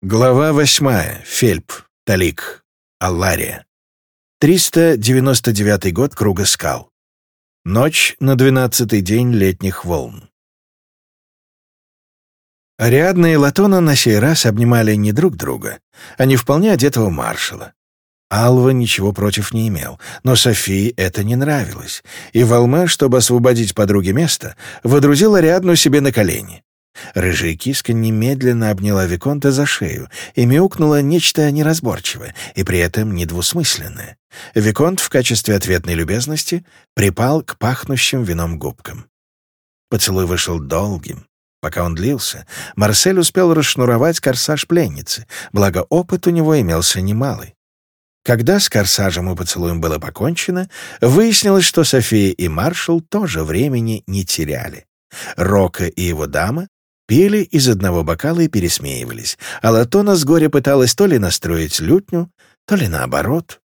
Глава восьмая. Фельп. Талик. Аллария. 399 год Круга скал. Ночь на двенадцатый день летних волн. Ариадна и Латона на сей раз обнимали не друг друга, а не вполне одетого маршала. Алва ничего против не имел, но Софии это не нравилось, и Волма, чтобы освободить подруге место, водрузила Ариадну себе на колени. Рыжая киска немедленно обняла Виконта за шею и мяукнула нечто неразборчивое и при этом недвусмысленное. Виконт в качестве ответной любезности припал к пахнущим вином губкам. Поцелуй вышел долгим. Пока он длился, Марсель успел расшнуровать корсаж пленницы, благо опыт у него имелся немалый. Когда с корсажем и поцелуем было покончено, выяснилось, что София и маршал тоже времени не теряли. Рока и его дама пели из одного бокала и пересмеивались, а Латона с горя пыталась то ли настроить лютню, то ли наоборот.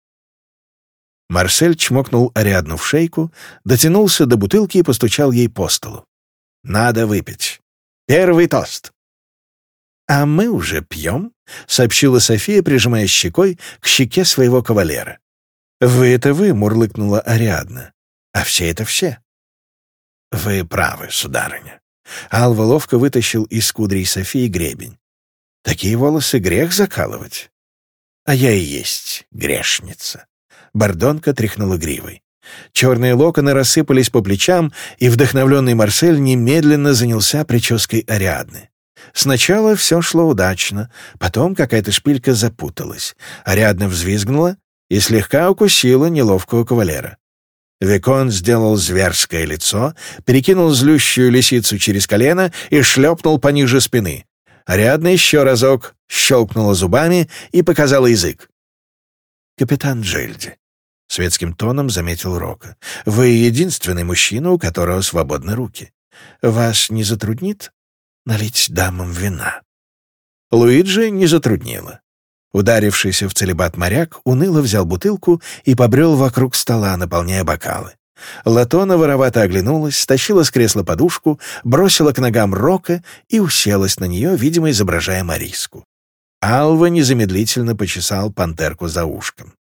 Марсель чмокнул Ариадну в шейку, дотянулся до бутылки и постучал ей по столу. «Надо выпить. Первый тост!» «А мы уже пьем», — сообщила София, прижимая щекой к щеке своего кавалера. «Вы — это вы», — мурлыкнула Ариадна. «А все — это все». «Вы правы, сударыня», Алва ловко вытащил из кудрей Софии гребень. «Такие волосы грех закалывать». «А я и есть грешница». Бордонка тряхнула гривой. Черные локоны рассыпались по плечам, и вдохновленный Марсель немедленно занялся прической Ариадны. Сначала все шло удачно, потом какая-то шпилька запуталась. Ариадна взвизгнула и слегка укусила неловкого кавалера. Викон сделал зверское лицо, перекинул злющую лисицу через колено и шлепнул пониже спины. Ариадна еще разок щелкнула зубами и показала язык. «Капитан Джильди», — светским тоном заметил Рока, — «вы единственный мужчина, у которого свободны руки. Вас не затруднит налить дамам вина?» Луиджи не затруднило. Ударившийся в целебат моряк уныло взял бутылку и побрел вокруг стола, наполняя бокалы. Латона воровато оглянулась, стащила с кресла подушку, бросила к ногам Рока и уселась на нее, видимо, изображая Мариску. Алва незамедлительно почесал пантерку за ушком.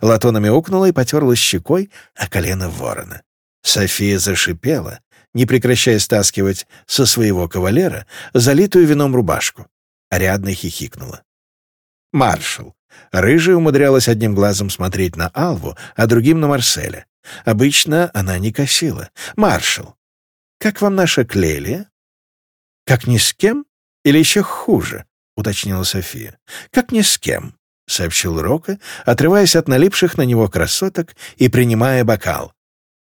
Латона мяукнула и потерла щекой о колено ворона. София зашипела, не прекращая стаскивать со своего кавалера залитую вином рубашку. Ариадна хихикнула. Маршал. Рыжая умудрялась одним глазом смотреть на Алву, а другим на Марселя. Обычно она не косила. «Маршал, как вам наша Клелия?» «Как ни с кем? Или еще хуже?» — уточнила София. «Как ни с кем», — сообщил Рока, отрываясь от налипших на него красоток и принимая бокал.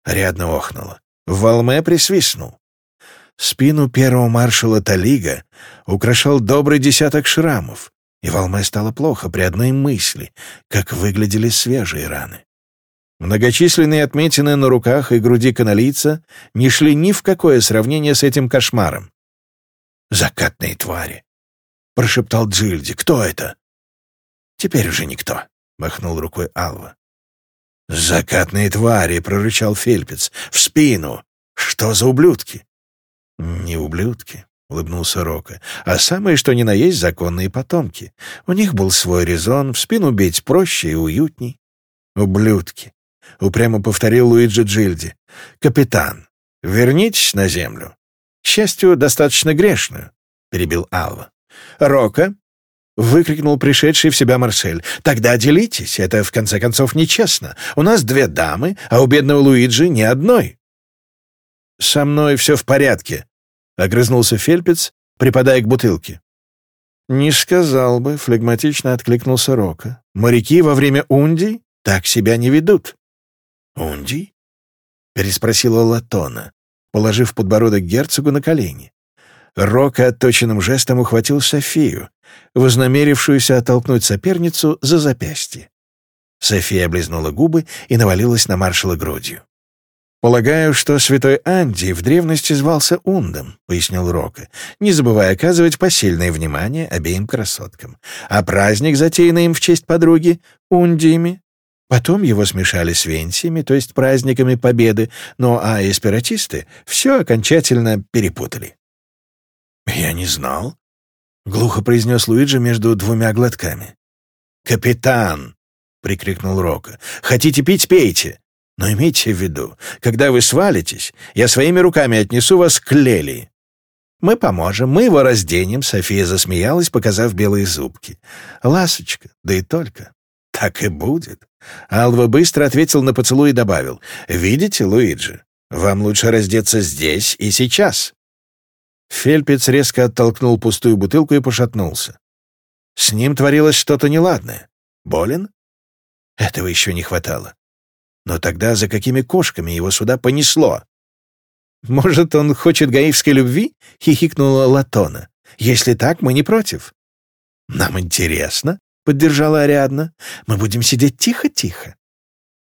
Рядно охнула. В Валме присвистнул. Спину первого маршала Талига украшал добрый десяток шрамов, и Валме стало плохо при одной мысли, как выглядели свежие раны. Многочисленные отметины на руках и груди каналийца не шли ни в какое сравнение с этим кошмаром. «Закатные твари!» — прошептал Джильди. «Кто это?» «Теперь уже никто», — махнул рукой Алва. «Закатные твари!» — прорычал Фельпец. «В спину! Что за ублюдки?» «Не ублюдки», — улыбнулся Рока, — «а самое что ни на есть законные потомки. У них был свой резон, в спину бить проще и уютней». «Ублюдки!» — упрямо повторил Луиджи Джильди. «Капитан, вернитесь на землю. К счастью, достаточно грешную», — перебил Алва. «Рока!» — выкрикнул пришедший в себя Марсель. «Тогда делитесь, это, в конце концов, нечестно. У нас две дамы, а у бедного Луиджи ни одной». «Со мной все в порядке», Огрызнулся Фельпец, припадая к бутылке. «Не сказал бы», — флегматично откликнулся Рока. «Моряки во время ундий так себя не ведут». «Ундий?» — переспросила Латона, положив подбородок герцогу на колени. Рока отточенным жестом ухватил Софию, вознамерившуюся оттолкнуть соперницу за запястье. София облизнула губы и навалилась на маршала грудью. «Полагаю, что святой Анди в древности звался Ундом», — пояснил Рока, не забывая оказывать посильное внимание обеим красоткам. А праздник, затеянный им в честь подруги, Ундиями, Потом его смешали с венсиями, то есть праздниками Победы, но а эспиратисты все окончательно перепутали. «Я не знал», — глухо произнес Луиджи между двумя глотками. «Капитан!» — прикрикнул Рока. «Хотите пить — пейте! Но имейте в виду, когда вы свалитесь, я своими руками отнесу вас к Лели. Мы поможем, мы его разденем, София засмеялась, показав белые зубки. Ласочка, да и только. Так и будет. Алва быстро ответил на поцелуй и добавил. Видите, Луиджи, вам лучше раздеться здесь и сейчас. Фельпец резко оттолкнул пустую бутылку и пошатнулся. С ним творилось что-то неладное. Болен? Этого еще не хватало. Но тогда за какими кошками его сюда понесло? «Может, он хочет гаивской любви?» — хихикнула Латона. «Если так, мы не против». «Нам интересно», — поддержала Ариадна. «Мы будем сидеть тихо-тихо».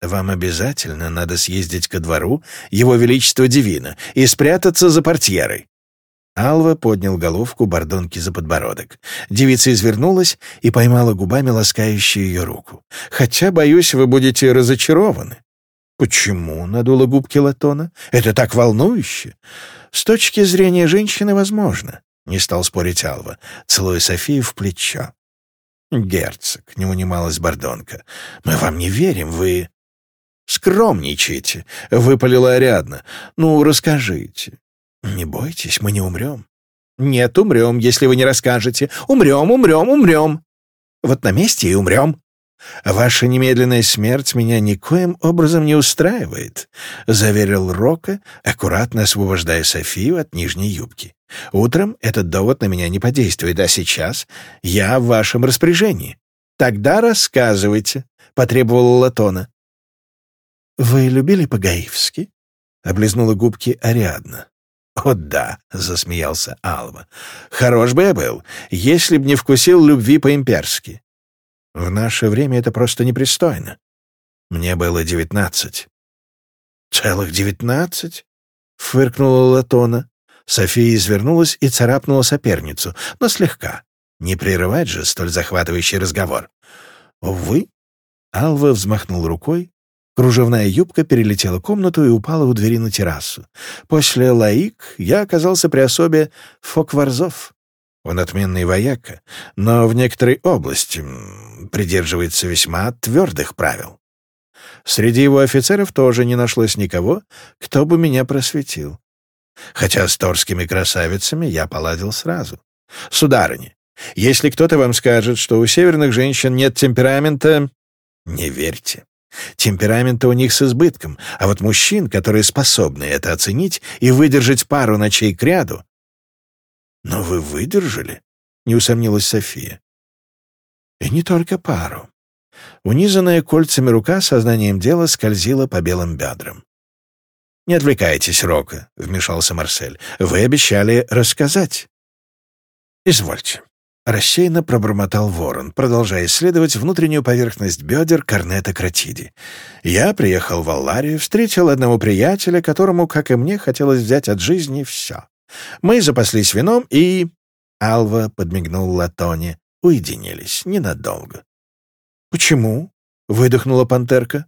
«Вам обязательно надо съездить ко двору Его Величества Дивина и спрятаться за портьерой». Алва поднял головку бордонки за подбородок. Девица извернулась и поймала губами ласкающую ее руку. «Хотя, боюсь, вы будете разочарованы. «Почему?» — надула губки Латона. «Это так волнующе!» «С точки зрения женщины, возможно», — не стал спорить Алва, целуя Софию в плечо. «Герцог», — не унималась Бордонка, — «мы вам не верим, вы...» «Скромничаете», — выпалила Ариадна. «Ну, расскажите». «Не бойтесь, мы не умрем». «Нет, умрем, если вы не расскажете. Умрем, умрем, умрем». «Вот на месте и умрем», «Ваша немедленная смерть меня никоим образом не устраивает», — заверил Рока, аккуратно освобождая Софию от нижней юбки. «Утром этот довод на меня не подействует, а сейчас я в вашем распоряжении». «Тогда рассказывайте», — потребовала Латона. «Вы любили Пагаевски?» — облизнула губки Ариадна. «О да», — засмеялся Алва. «Хорош бы я был, если б не вкусил любви по-имперски. В наше время это просто непристойно. Мне было девятнадцать». «Целых девятнадцать?» — фыркнула Латона. София извернулась и царапнула соперницу, но слегка. Не прерывать же столь захватывающий разговор. «Увы». Алва взмахнул рукой. Кружевная юбка перелетела комнату и упала у двери на террасу. После лаик я оказался при особе Фокварзов. Он отменный вояка, но в некоторой области придерживается весьма твердых правил. Среди его офицеров тоже не нашлось никого, кто бы меня просветил. Хотя с торскими красавицами я поладил сразу. Сударыни, если кто-то вам скажет, что у северных женщин нет темперамента, не верьте. Темперамента у них с избытком, а вот мужчин, которые способны это оценить и выдержать пару ночей кряду, «Но вы выдержали?» — не усомнилась София. «И не только пару». Унизанная кольцами рука сознанием дела скользила по белым бедрам. «Не отвлекайтесь, Рока», — вмешался Марсель. «Вы обещали рассказать». «Извольте». Рассеянно пробормотал ворон, продолжая исследовать внутреннюю поверхность бедер корнета Кратиди. «Я приехал в Алларию, встретил одного приятеля, которому, как и мне, хотелось взять от жизни все. Мы запаслись вином и... Алва подмигнул Латоне. Уединились ненадолго. «Почему?» — выдохнула пантерка.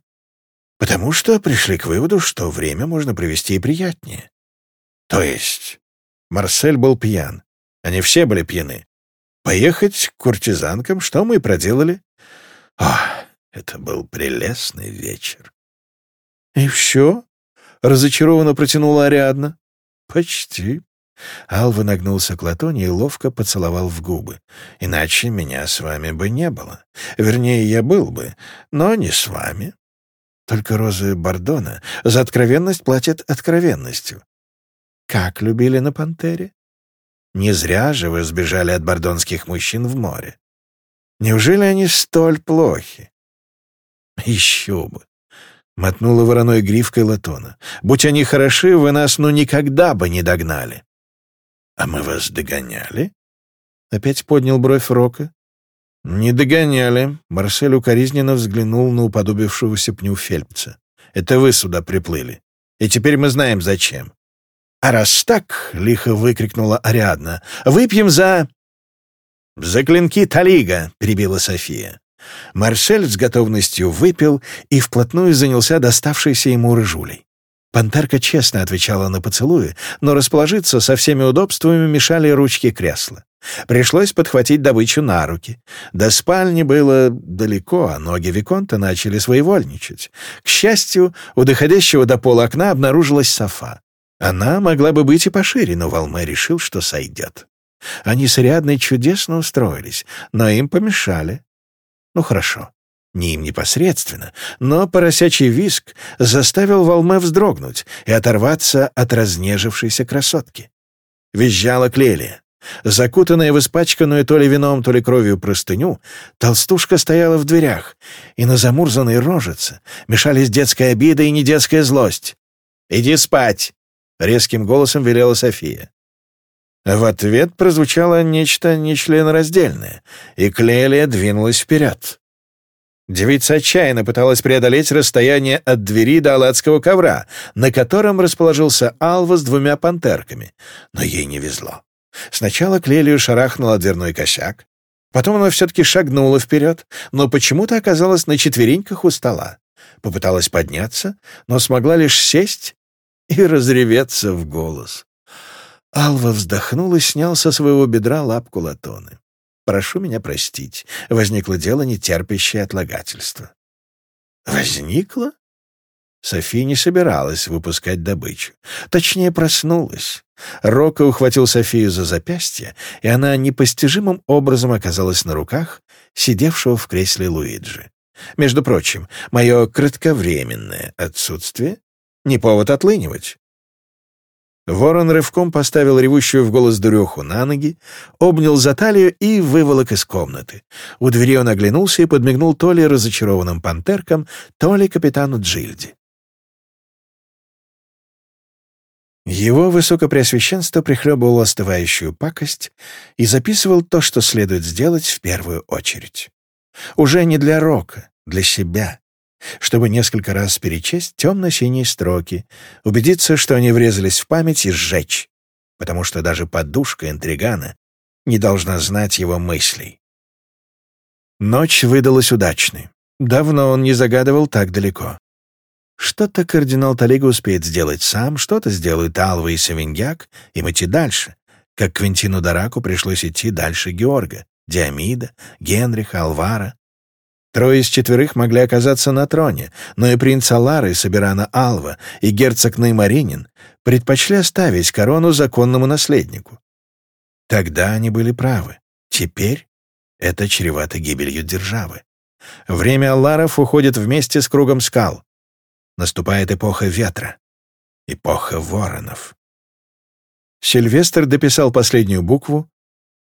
«Потому что пришли к выводу, что время можно провести и приятнее». «То есть?» Марсель был пьян. Они все были пьяны. Поехать к куртизанкам, что мы и проделали. О, это был прелестный вечер. «И все?» — разочарованно протянула Ариадна. «Почти», Алва нагнулся к Латоне и ловко поцеловал в губы. «Иначе меня с вами бы не было. Вернее, я был бы, но не с вами». Только Розы Бардона за откровенность платят откровенностью. Как любили на «Пантере»? Не зря же вы сбежали от бардонских мужчин в море. Неужели они столь плохи? Еще бы. Мотнула вороной гривкой Латона. «Будь они хороши, вы нас ну никогда бы не догнали!» А мы вас догоняли? Опять поднял бровь Рока. Не догоняли. Марсель укоризненно взглянул на уподобившегося пню Фельпца. Это вы сюда приплыли. И теперь мы знаем, зачем. «А раз так», — лихо выкрикнула Ариадна, — «выпьем за...» «За клинки Талига», — перебила София. Марсель с готовностью выпил и вплотную занялся доставшейся ему рыжулей. Пантерка честно отвечала на поцелуи, но расположиться со всеми удобствами мешали ручки кресла. Пришлось подхватить добычу на руки. До спальни было далеко, а ноги Виконта начали своевольничать. К счастью, у доходящего до пола окна обнаружилась софа. Она могла бы быть и пошире, но Волме решил, что сойдет. Они с Ариадной чудесно устроились, но им помешали. Ну хорошо, не им непосредственно, но поросячий виск заставил Волме вздрогнуть и оторваться от разнежившейся красотки. Визжала Клелия. Закутанная в испачканную то ли вином, то ли кровью простыню, толстушка стояла в дверях, и на замурзанной рожице мешались детская обида и недетская злость. «Иди спать!» — резким голосом велела София. В ответ прозвучало нечто нечленораздельное, и Клелия двинулась вперед. Девица отчаянно пыталась преодолеть расстояние от двери до аладского ковра, на котором расположился Алва с двумя пантерками. Но ей не везло. Сначала Клелию шарахнула дверной косяк, потом она все-таки шагнула вперед, но почему-то оказалась на четвереньках у стола. Попыталась подняться, но смогла лишь сесть и разреветься в голос. Алва вздохнул и снял со своего бедра лапку латоны. Прошу меня простить. Возникло дело, не терпящее отлагательства». «Возникло?» София не собиралась выпускать добычу. Точнее, проснулась. Рока ухватил Софию за запястье, и она непостижимым образом оказалась на руках сидевшего в кресле Луиджи. Между прочим, мое кратковременное отсутствие — не повод отлынивать. Ворон рывком поставил ревущую в голос дуреху на ноги, обнял за талию и выволок из комнаты. У двери он оглянулся и подмигнул то ли разочарованным пантеркам, то ли капитану Джильди. Его высокопреосвященство прихлебывало остывающую пакость и записывал то, что следует сделать в первую очередь. Уже не для Рока, для себя чтобы несколько раз перечесть темно-синие строки, убедиться, что они врезались в память и сжечь, потому что даже подушка интригана не должна знать его мыслей. Ночь выдалась удачной. Давно он не загадывал так далеко. Что-то кардинал Талига успеет сделать сам, что-то сделают Алва и Савиньяк, и идти дальше, как Квинтину Дараку пришлось идти дальше Георга, Диамида, Генриха, Алвара, Трое из четверых могли оказаться на троне, но и принц Алары Собирана Алва и герцог Неймаринин предпочли оставить корону законному наследнику. Тогда они были правы. Теперь это чревато гибелью державы. Время Аларов уходит вместе с кругом скал. Наступает эпоха ветра, эпоха воронов. Сильвестр дописал последнюю букву,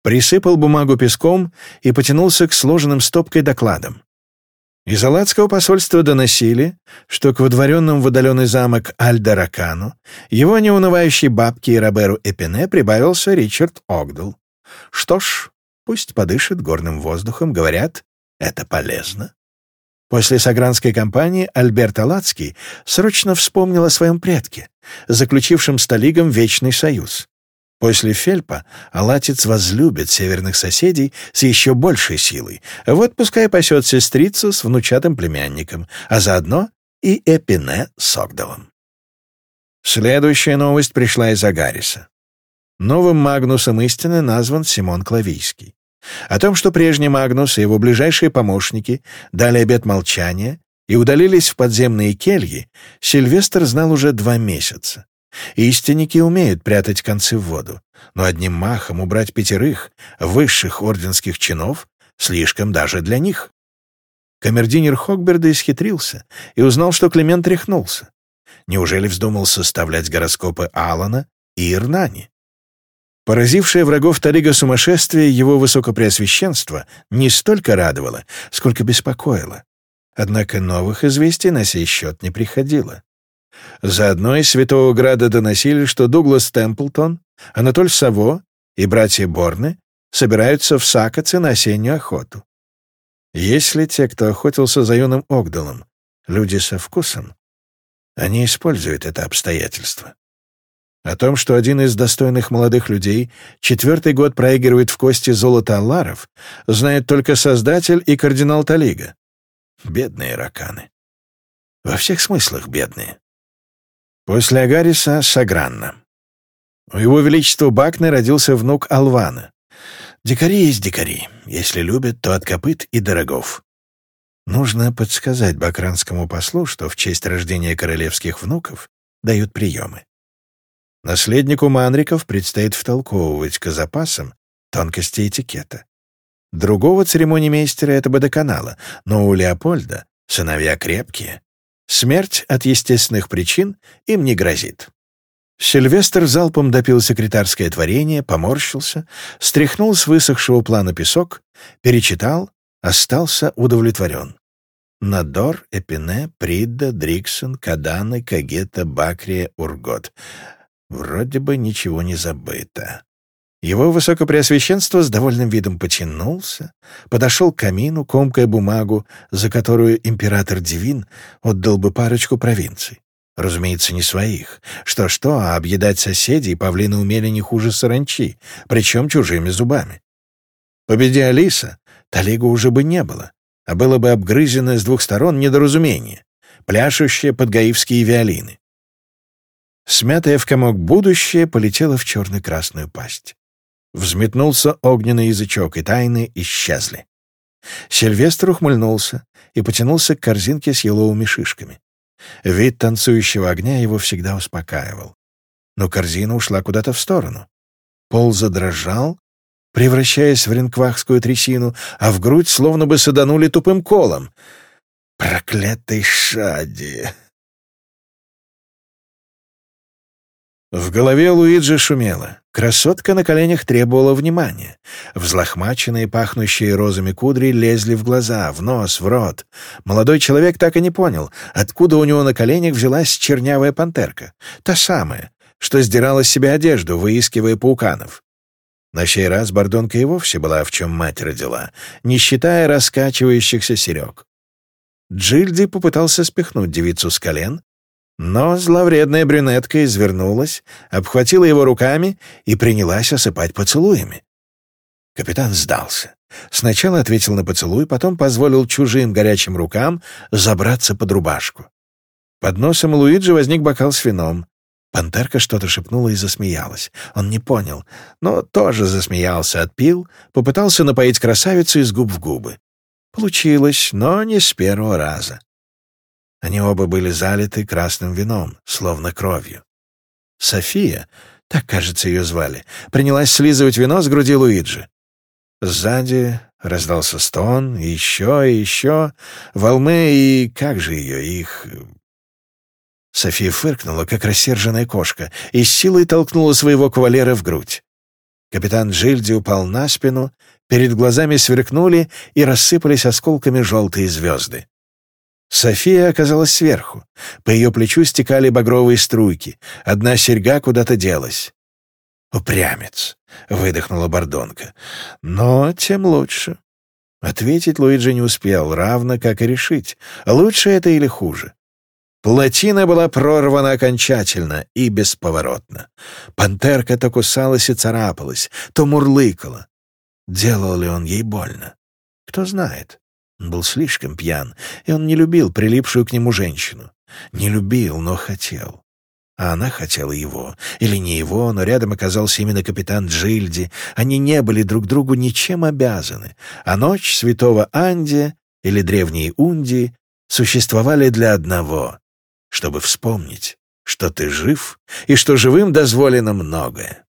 присыпал бумагу песком и потянулся к сложенным стопкой докладам. Из Аладского посольства доносили, что к водворенным в удаленный замок Альдаракану его неунывающей бабке и Роберу Эпине прибавился Ричард Огдл. Что ж, пусть подышит горным воздухом, говорят, это полезно. После Сагранской кампании Альберт Аладский срочно вспомнил о своем предке, заключившем с Талигом Вечный Союз. После Фельпа Алатец возлюбит северных соседей с еще большей силой, вот пускай пасет сестрицу с внучатым племянником, а заодно и Эпине с Огдалом. Следующая новость пришла из Агариса. Новым Магнусом истины назван Симон Клавийский. О том, что прежний Магнус и его ближайшие помощники дали обет молчания и удалились в подземные кельи, Сильвестр знал уже два месяца. Истинники умеют прятать концы в воду, но одним махом убрать пятерых высших орденских чинов слишком даже для них. Камердинер Хогберда исхитрился и узнал, что Климент рехнулся. Неужели вздумал составлять гороскопы Алана и Ирнани? Поразившее врагов талига сумасшествие его высокопреосвященство не столько радовало, сколько беспокоило. Однако новых известий на сей счет не приходило. Заодно из Святого Града доносили, что Дуглас Темплтон, Анатоль Саво и братья Борны собираются в Сакоце на осеннюю охоту. Если те, кто охотился за юным Огдалом, люди со вкусом, они используют это обстоятельство. О том, что один из достойных молодых людей четвертый год проигрывает в кости золото Алларов, знает только Создатель и кардинал Талига. Бедные раканы. Во всех смыслах бедные. После Агариса — Сагранна. У его величества Бакны родился внук Алвана. Дикари есть дикари. Если любят, то от копыт и дорогов. Нужно подсказать бакранскому послу, что в честь рождения королевских внуков дают приемы. Наследнику Манриков предстоит втолковывать казапасам тонкости этикета. Другого церемониймейстера — это бы до канала, но у Леопольда сыновья крепкие, Смерть от естественных причин им не грозит. Сильвестр залпом допил секретарское творение, поморщился, стряхнул с высохшего плана песок, перечитал, остался удовлетворен. Надор, Эпине, Прида, Дриксон, Каданы, Кагета, Бакрия, Ургот. Вроде бы ничего не забыто. Его высокопреосвященство с довольным видом потянулся, подошел к камину, комкая бумагу, за которую император Дивин отдал бы парочку провинций. Разумеется, не своих. Что-что, а объедать соседей павлины умели не хуже саранчи, причем чужими зубами. Победи Алиса, Талига уже бы не было, а было бы обгрызено с двух сторон недоразумение, пляшущие подгаивские виолины. Смятая в комок будущее полетело в черно-красную пасть. Взметнулся огненный язычок, и тайны исчезли. Сильвестр ухмыльнулся и потянулся к корзинке с еловыми шишками. Вид танцующего огня его всегда успокаивал. Но корзина ушла куда-то в сторону. Пол задрожал, превращаясь в ренквахскую трясину, а в грудь словно бы саданули тупым колом. «Проклятый Шади!» В голове Луиджи шумело. Красотка на коленях требовала внимания. Взлохмаченные, пахнущие розами кудри лезли в глаза, в нос, в рот. Молодой человек так и не понял, откуда у него на коленях взялась чернявая пантерка. Та самая, что сдирала с себя одежду, выискивая пауканов. На сей раз бордонка и вовсе была в чем мать родила, не считая раскачивающихся серег. Джильди попытался спихнуть девицу с колен, но зловредная брюнетка извернулась, обхватила его руками и принялась осыпать поцелуями. Капитан сдался. Сначала ответил на поцелуй, потом позволил чужим горячим рукам забраться под рубашку. Под носом Луиджи возник бокал с вином. Пантерка что-то шепнула и засмеялась. Он не понял, но тоже засмеялся, отпил, попытался напоить красавицу из губ в губы. Получилось, но не с первого раза. Они оба были залиты красным вином, словно кровью. София, так, кажется, ее звали, принялась слизывать вино с груди Луиджи. Сзади раздался стон, еще и еще, волны и... как же ее, их... София фыркнула, как рассерженная кошка, и с силой толкнула своего кавалера в грудь. Капитан Джильди упал на спину, перед глазами сверкнули и рассыпались осколками желтые звезды. София оказалась сверху. По ее плечу стекали багровые струйки. Одна серьга куда-то делась. «Упрямец», — выдохнула Бордонка. «Но тем лучше». Ответить Луиджи не успел, равно как и решить, лучше это или хуже. Плотина была прорвана окончательно и бесповоротно. Пантерка то кусалась и царапалась, то мурлыкала. Делал ли он ей больно? Кто знает. Был слишком пьян, и он не любил прилипшую к нему женщину. Не любил, но хотел. А она хотела его. Или не его, но рядом оказался именно капитан Джильди. Они не были друг другу ничем обязаны. А ночь святого Анди или древней Унди существовали для одного — чтобы вспомнить, что ты жив и что живым дозволено многое.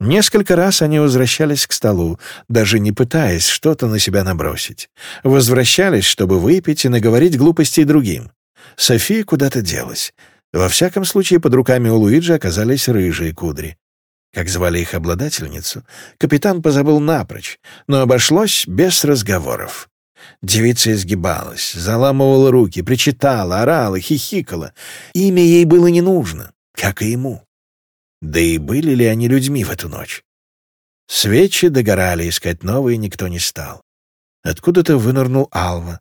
Несколько раз они возвращались к столу, даже не пытаясь что-то на себя набросить. Возвращались, чтобы выпить и наговорить глупостей другим. София куда-то делась. Во всяком случае, под руками у Луиджи оказались рыжие кудри. Как звали их обладательницу, капитан позабыл напрочь, но обошлось без разговоров. Девица изгибалась, заламывала руки, причитала, орала, хихикала. Имя ей было не нужно, как и ему. Да и были ли они людьми в эту ночь? Свечи догорали, искать новые никто не стал. Откуда-то вынырнул Алва.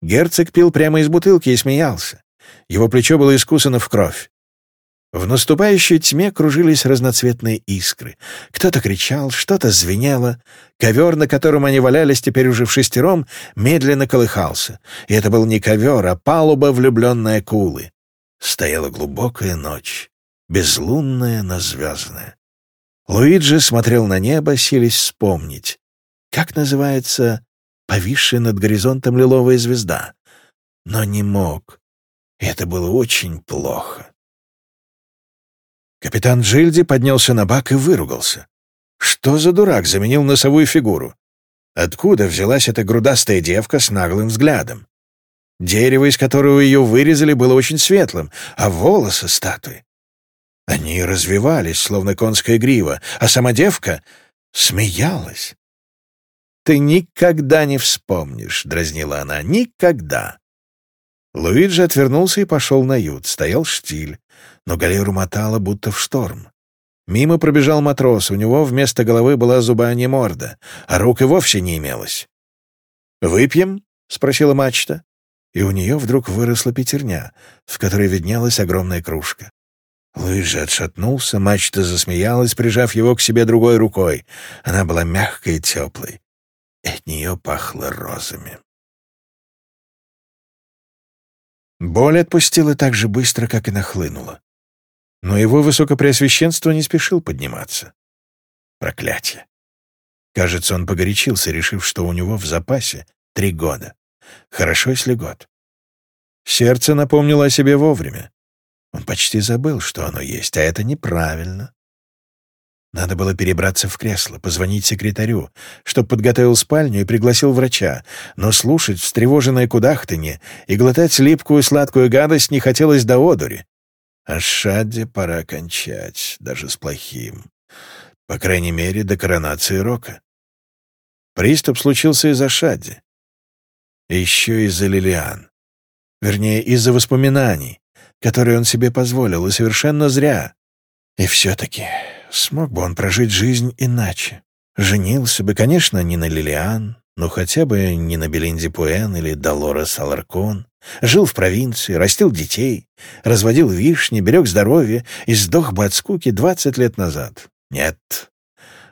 Герцог пил прямо из бутылки и смеялся. Его плечо было искусано в кровь. В наступающей тьме кружились разноцветные искры. Кто-то кричал, что-то звенело. Ковер, на котором они валялись теперь уже в шестером, медленно колыхался. И это был не ковер, а палуба влюбленной акулы. Стояла глубокая ночь безлунная на звездное. Луиджи смотрел на небо, сились вспомнить. Как называется повисшая над горизонтом лиловая звезда? Но не мог. Это было очень плохо. Капитан Джильди поднялся на бак и выругался. Что за дурак заменил носовую фигуру? Откуда взялась эта грудастая девка с наглым взглядом? Дерево, из которого ее вырезали, было очень светлым, а волосы — статуи. Они развивались, словно конская грива, а сама девка смеялась. «Ты никогда не вспомнишь», — дразнила она, — «никогда». Луиджи отвернулся и пошел на ют. Стоял штиль, но галеру мотала, будто в шторм. Мимо пробежал матрос, у него вместо головы была зуба, а не морда, а рук и вовсе не имелось. «Выпьем?» — спросила мачта. И у нее вдруг выросла пятерня, в которой виднелась огромная кружка. Лыжи отшатнулся, мачта засмеялась, прижав его к себе другой рукой. Она была мягкой и теплой. И от нее пахло розами. Боль отпустила так же быстро, как и нахлынула. Но его высокопреосвященство не спешил подниматься. Проклятие. Кажется, он погорячился, решив, что у него в запасе три года. Хорошо, если год. Сердце напомнило о себе вовремя. Он почти забыл, что оно есть, а это неправильно. Надо было перебраться в кресло, позвонить секретарю, чтоб подготовил спальню и пригласил врача, но слушать встревоженное кудахтанье и глотать липкую сладкую гадость не хотелось до одури. А Шадди пора кончать, даже с плохим. По крайней мере, до коронации Рока. Приступ случился из-за Шадди. Еще из-за Лилиан. Вернее, из-за воспоминаний, которые он себе позволил, и совершенно зря. И все-таки смог бы он прожить жизнь иначе. Женился бы, конечно, не на Лилиан, но хотя бы не на Белинди Пуэн или Долорес Саларкон, Жил в провинции, растил детей, разводил вишни, берег здоровье и сдох бы от скуки двадцать лет назад. Нет.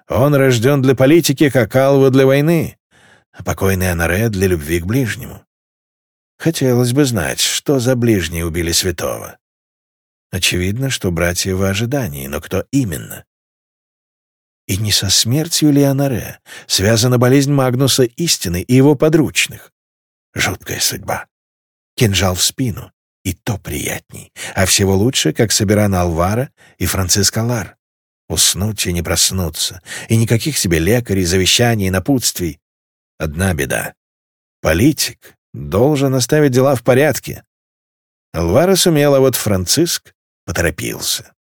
Он рожден для политики, как Алва для войны, а покойный Анаре для любви к ближнему. Хотелось бы знать, что за ближние убили святого. Очевидно, что братья в ожидании, но кто именно? И не со смертью Леонаре связана болезнь Магнуса Истины и его подручных. Жуткая судьба. Кинжал в спину, и то приятней, а всего лучше, как Собирана Алвара и Франциско Лар. Уснуть и не проснуться, и никаких себе лекарей, завещаний, напутствий. Одна беда. Политик должен оставить дела в порядке. Алвара сумела, вот Франциск поторопился.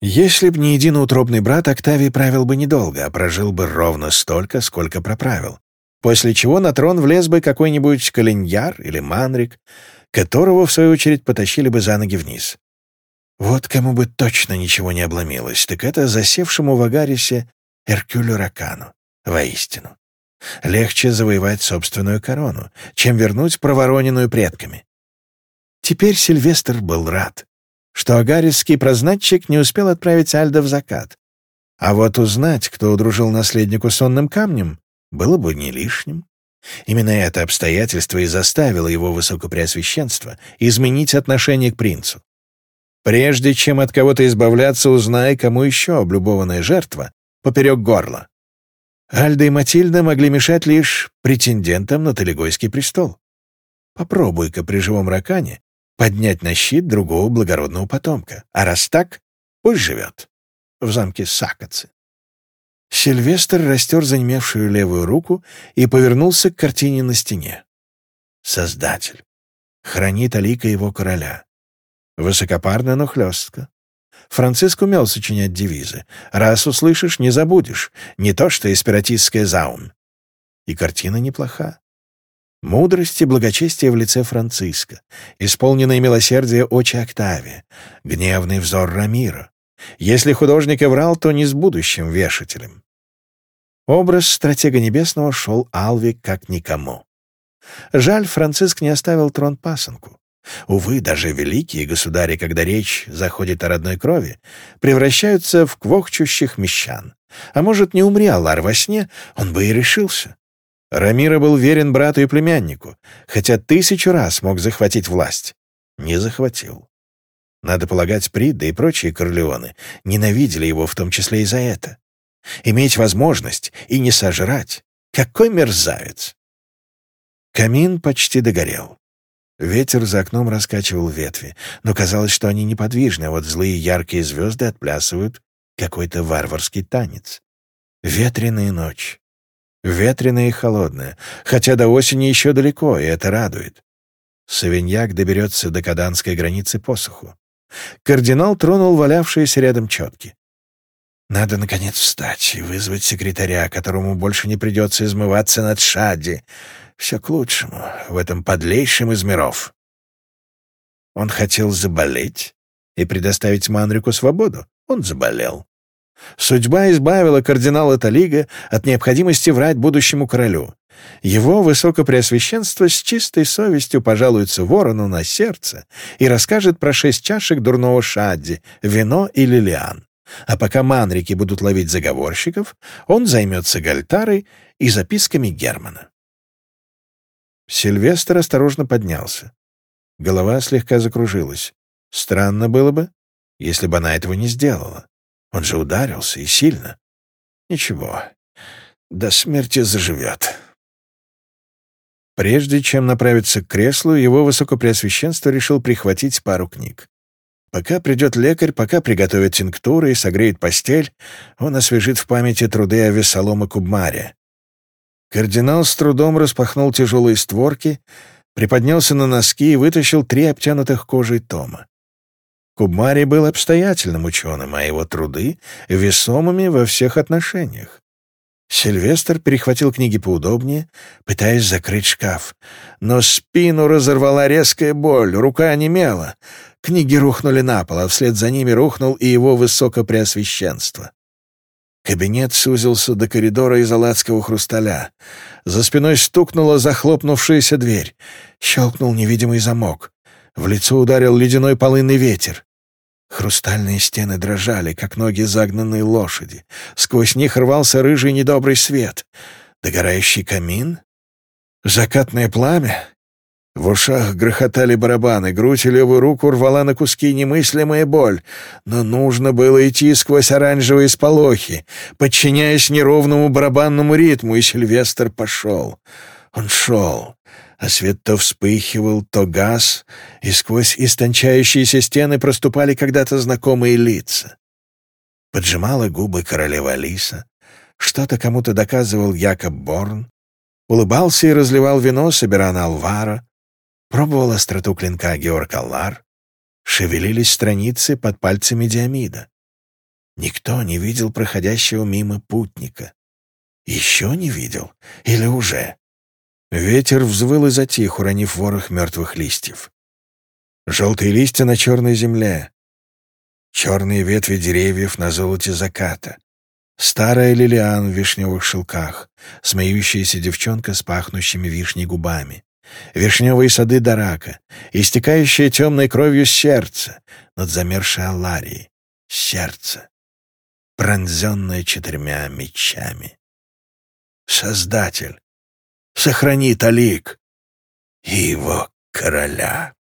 Если б не единоутробный брат, Октавий правил бы недолго, а прожил бы ровно столько, сколько проправил. После чего на трон влез бы какой-нибудь Калиньяр или Манрик, которого, в свою очередь, потащили бы за ноги вниз. Вот кому бы точно ничего не обломилось, так это засевшему в Агарисе Эркюлю Ракану, воистину. Легче завоевать собственную корону, чем вернуть провороненную предками. Теперь Сильвестр был рад, что агарисский прознатчик не успел отправить Альда в закат. А вот узнать, кто удружил наследнику сонным камнем, было бы не лишним. Именно это обстоятельство и заставило его высокопреосвященство изменить отношение к принцу. Прежде чем от кого-то избавляться, узнай, кому еще облюбованная жертва поперек горла. Альда и Матильда могли мешать лишь претендентам на Талигойский престол. Попробуй-ка при живом ракане поднять на щит другого благородного потомка. А раз так, пусть живет. В замке Сакоцы. Сильвестр растер занемевшую левую руку и повернулся к картине на стене. Создатель. Хранит Алика его короля. Высокопарно, но хлестко. Франциск умел сочинять девизы. «Раз услышишь, не забудешь. Не то, что эспиратистская заум». И картина неплоха. Мудрость и благочестие в лице Франциска, исполненное милосердие очи Октавия, гневный взор Рамира. Если художник и врал, то не с будущим вешателем. Образ стратега небесного шел Алви как никому. Жаль, Франциск не оставил трон пасынку. Увы, даже великие государи, когда речь заходит о родной крови, превращаются в квохчущих мещан. А может, не умри Алар во сне, он бы и решился. Рамира был верен брату и племяннику, хотя тысячу раз мог захватить власть. Не захватил. Надо полагать, Прида и прочие корлеоны ненавидели его в том числе и за это. Иметь возможность и не сожрать. Какой мерзавец! Камин почти догорел. Ветер за окном раскачивал ветви, но казалось, что они неподвижны, вот злые яркие звезды отплясывают какой-то варварский танец. Ветреная ночь. Ветреная и холодная, хотя до осени еще далеко, и это радует. Савиньяк доберется до каданской границы посоху. Кардинал тронул валявшиеся рядом четки. Надо, наконец, встать и вызвать секретаря, которому больше не придется измываться над Шадди. Все к лучшему в этом подлейшем из миров. Он хотел заболеть и предоставить Манрику свободу. Он заболел. Судьба избавила кардинала Талига от необходимости врать будущему королю. Его высокопреосвященство с чистой совестью пожалуется ворону на сердце и расскажет про шесть чашек дурного шадди, вино и лилиан. А пока манрики будут ловить заговорщиков, он займется гальтарой и записками Германа. Сильвестр осторожно поднялся. Голова слегка закружилась. Странно было бы, если бы она этого не сделала. Он же ударился, и сильно. Ничего, до смерти заживет. Прежде чем направиться к креслу, его высокопреосвященство решил прихватить пару книг. Пока придет лекарь, пока приготовит тинктуры и согреет постель, он освежит в памяти труды о Весолом Кубмаре. Кардинал с трудом распахнул тяжелые створки, приподнялся на носки и вытащил три обтянутых кожей тома. Кубмари был обстоятельным ученым, а его труды — весомыми во всех отношениях. Сильвестр перехватил книги поудобнее, пытаясь закрыть шкаф. Но спину разорвала резкая боль, рука онемела. Книги рухнули на пол, а вслед за ними рухнул и его высокопреосвященство. Кабинет сузился до коридора из аладского хрусталя. За спиной стукнула захлопнувшаяся дверь. Щелкнул невидимый замок. В лицо ударил ледяной полынный ветер. Хрустальные стены дрожали, как ноги загнанной лошади. Сквозь них рвался рыжий недобрый свет. Догорающий камин? Закатное пламя? В ушах грохотали барабаны, грудь и левую руку рвала на куски немыслимая боль, но нужно было идти сквозь оранжевые сполохи, подчиняясь неровному барабанному ритму, и Сильвестр пошел. Он шел, а свет то вспыхивал, то газ, и сквозь истончающиеся стены проступали когда-то знакомые лица. Поджимала губы королева Алиса, что-то кому-то доказывал Якоб Борн, улыбался и разливал вино Собирана Алвара, Пробовал остроту клинка Георг Аллар. Шевелились страницы под пальцами Диамида. Никто не видел проходящего мимо путника. Еще не видел? Или уже? Ветер взвыл и затих, уронив ворох мертвых листьев. Желтые листья на черной земле. Черные ветви деревьев на золоте заката. Старая лилиан в вишневых шелках. Смеющаяся девчонка с пахнущими вишней губами. Вишневые сады Дарака, истекающее темной кровью сердце над замершей Аларией. Сердце, пронзенное четырьмя мечами. Создатель, сохрани Талик и его короля.